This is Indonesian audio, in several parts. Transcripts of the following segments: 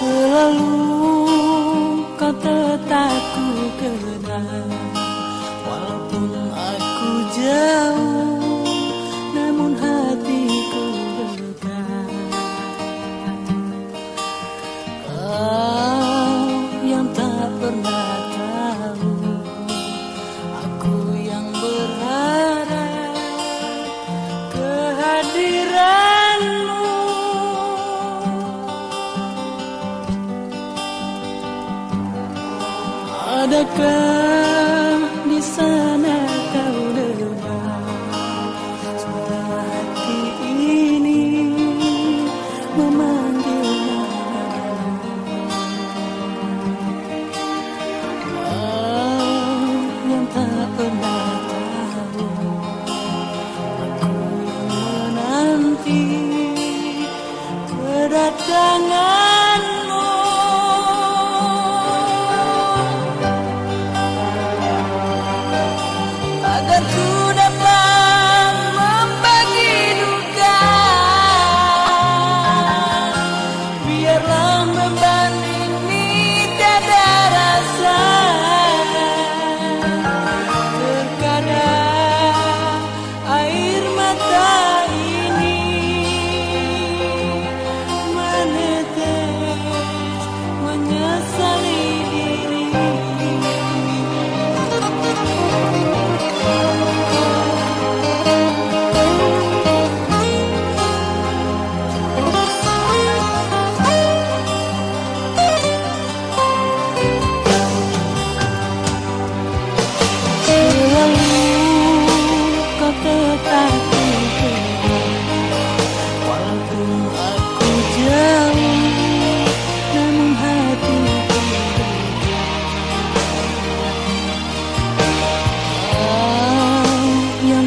Selalu kau tetap ku Cloud.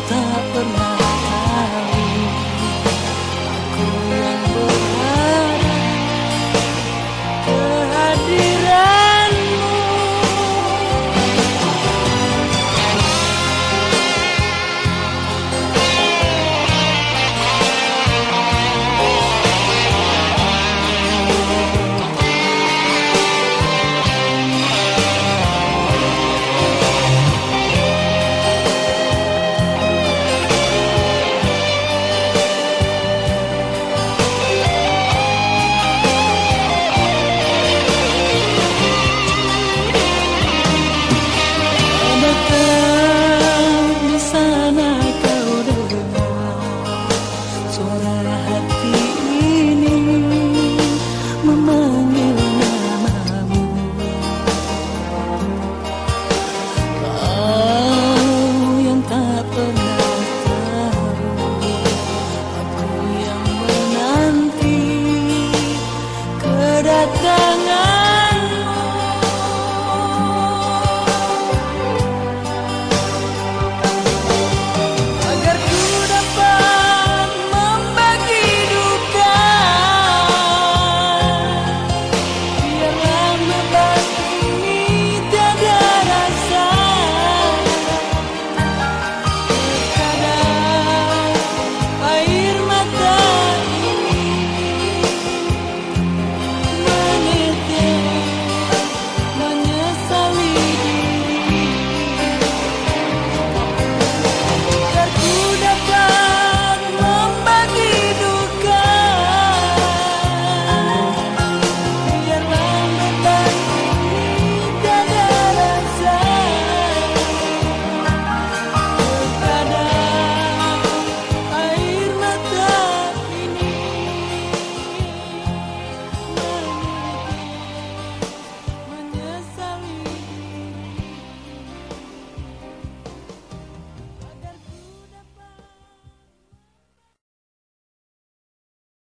tak pernah